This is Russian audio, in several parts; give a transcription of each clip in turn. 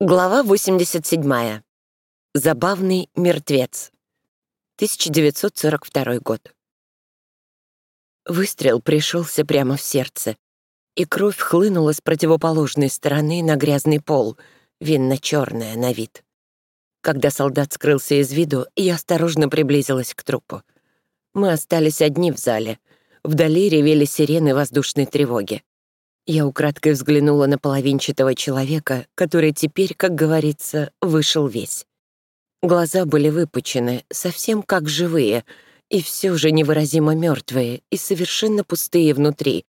Глава 87. Забавный мертвец. 1942 год. Выстрел пришелся прямо в сердце, и кровь хлынула с противоположной стороны на грязный пол, винно-черная на вид. Когда солдат скрылся из виду, я осторожно приблизилась к трупу. Мы остались одни в зале. Вдали ревели сирены воздушной тревоги. Я украдкой взглянула на половинчатого человека, который теперь, как говорится, вышел весь. Глаза были выпучены, совсем как живые, и все же невыразимо мертвые и совершенно пустые внутри.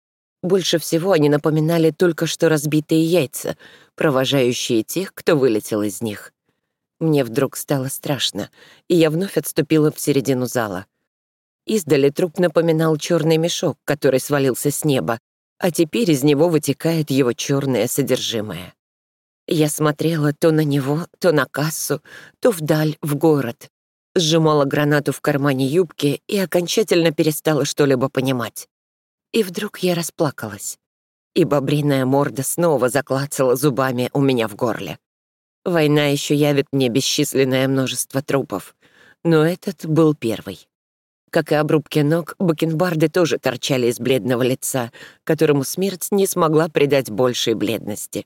Больше всего они напоминали только что разбитые яйца, провожающие тех, кто вылетел из них. Мне вдруг стало страшно, и я вновь отступила в середину зала. Издали труп напоминал черный мешок, который свалился с неба, а теперь из него вытекает его черное содержимое. Я смотрела то на него, то на кассу, то вдаль, в город. Сжимала гранату в кармане юбки и окончательно перестала что-либо понимать. И вдруг я расплакалась. И бобриная морда снова заклацала зубами у меня в горле. Война еще явит мне бесчисленное множество трупов, но этот был первый. Как и обрубки ног, бакенбарды тоже торчали из бледного лица, которому смерть не смогла придать большей бледности.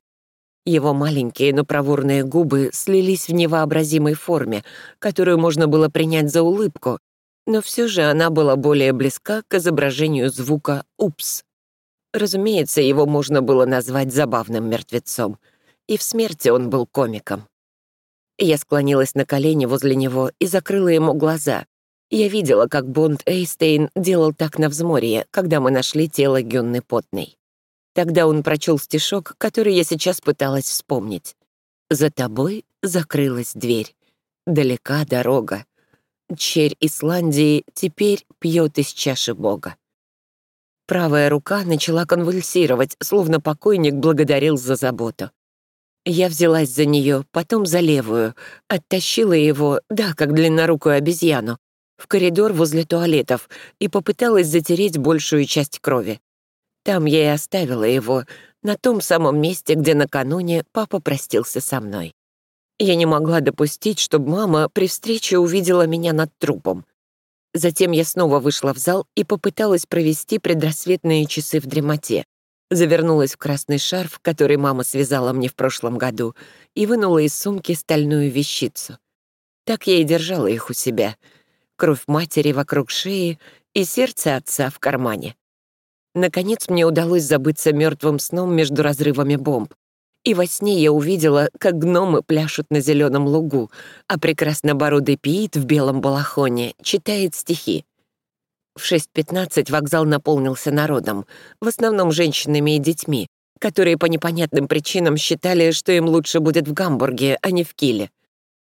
Его маленькие, но проворные губы слились в невообразимой форме, которую можно было принять за улыбку, но все же она была более близка к изображению звука «упс». Разумеется, его можно было назвать забавным мертвецом, и в смерти он был комиком. Я склонилась на колени возле него и закрыла ему глаза, я видела, как Бонд Эйстейн делал так на взморье, когда мы нашли тело Гюнны Потной. Тогда он прочел стишок, который я сейчас пыталась вспомнить. «За тобой закрылась дверь. Далека дорога. Черь Исландии теперь пьет из чаши Бога». Правая рука начала конвульсировать, словно покойник благодарил за заботу. Я взялась за нее, потом за левую, оттащила его, да, как длиннорукую обезьяну, в коридор возле туалетов и попыталась затереть большую часть крови. Там я и оставила его, на том самом месте, где накануне папа простился со мной. Я не могла допустить, чтобы мама при встрече увидела меня над трупом. Затем я снова вышла в зал и попыталась провести предрассветные часы в дремоте. Завернулась в красный шарф, который мама связала мне в прошлом году, и вынула из сумки стальную вещицу. Так я и держала их у себя — кровь матери вокруг шеи и сердце отца в кармане. Наконец мне удалось забыться мертвым сном между разрывами бомб. И во сне я увидела, как гномы пляшут на зеленом лугу, а прекраснобородый пиит в белом балахоне читает стихи. В 6.15 вокзал наполнился народом, в основном женщинами и детьми, которые по непонятным причинам считали, что им лучше будет в Гамбурге, а не в Киле.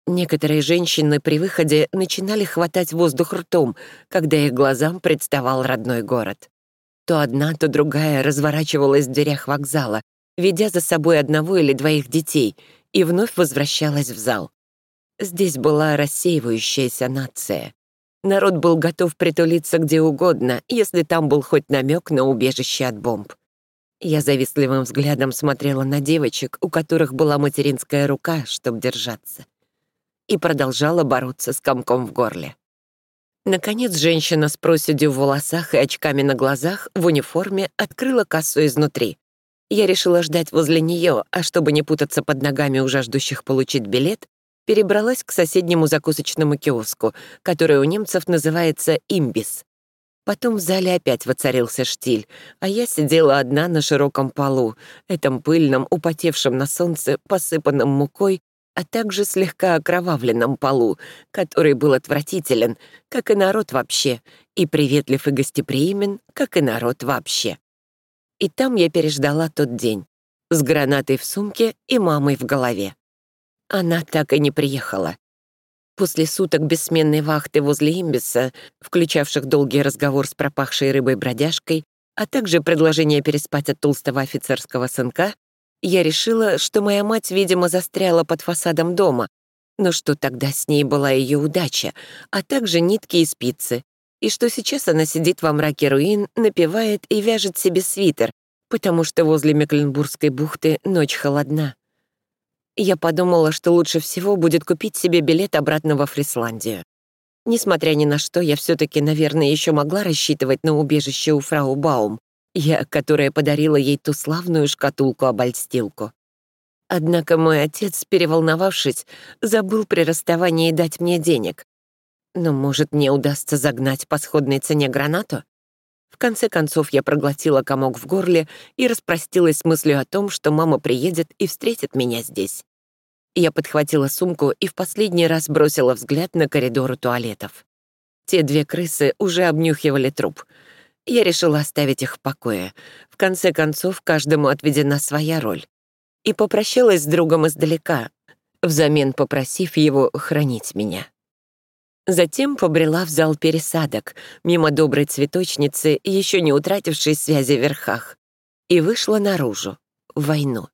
Некоторые женщины при выходе начинали хватать воздух ртом, когда их глазам представал родной город. То одна, то другая разворачивалась в дверях вокзала, ведя за собой одного или двоих детей, и вновь возвращалась в зал. Здесь была рассеивающаяся нация. Народ был готов притулиться где угодно, если там был хоть намек на убежище от бомб. Я завистливым взглядом смотрела на девочек, у которых была материнская рука, чтобы держаться и продолжала бороться с комком в горле. Наконец, женщина с проседью в волосах и очками на глазах в униформе открыла кассу изнутри. Я решила ждать возле нее, а чтобы не путаться под ногами у жаждущих получить билет, перебралась к соседнему закусочному киоску, который у немцев называется «имбис». Потом в зале опять воцарился штиль, а я сидела одна на широком полу, этом пыльном, употевшем на солнце, посыпанном мукой а также слегка окровавленном полу, который был отвратителен, как и народ вообще, и приветлив и гостеприимен, как и народ вообще. И там я переждала тот день, с гранатой в сумке и мамой в голове. Она так и не приехала. После суток бессменной вахты возле имбиса, включавших долгий разговор с пропахшей рыбой-бродяжкой, а также предложение переспать от толстого офицерского сынка, я решила, что моя мать, видимо, застряла под фасадом дома. Но что тогда с ней была ее удача, а также нитки и спицы. И что сейчас она сидит во мраке руин, напевает и вяжет себе свитер, потому что возле Мекленбургской бухты ночь холодна. Я подумала, что лучше всего будет купить себе билет обратно во Фрисландию. Несмотря ни на что, я все таки наверное, еще могла рассчитывать на убежище у фрау Баум, я, которая подарила ей ту славную шкатулку-обольстилку. Однако мой отец, переволновавшись, забыл при расставании дать мне денег. Но, может, мне удастся загнать по сходной цене гранату? В конце концов, я проглотила комок в горле и распростилась с мыслью о том, что мама приедет и встретит меня здесь. Я подхватила сумку и в последний раз бросила взгляд на коридор туалетов. Те две крысы уже обнюхивали труп. Я решила оставить их в покое. В конце концов, каждому отведена своя роль. И попрощалась с другом издалека, взамен попросив его хранить меня. Затем побрела в зал пересадок, мимо доброй цветочницы, еще не утратившей связи в верхах, и вышла наружу, в войну.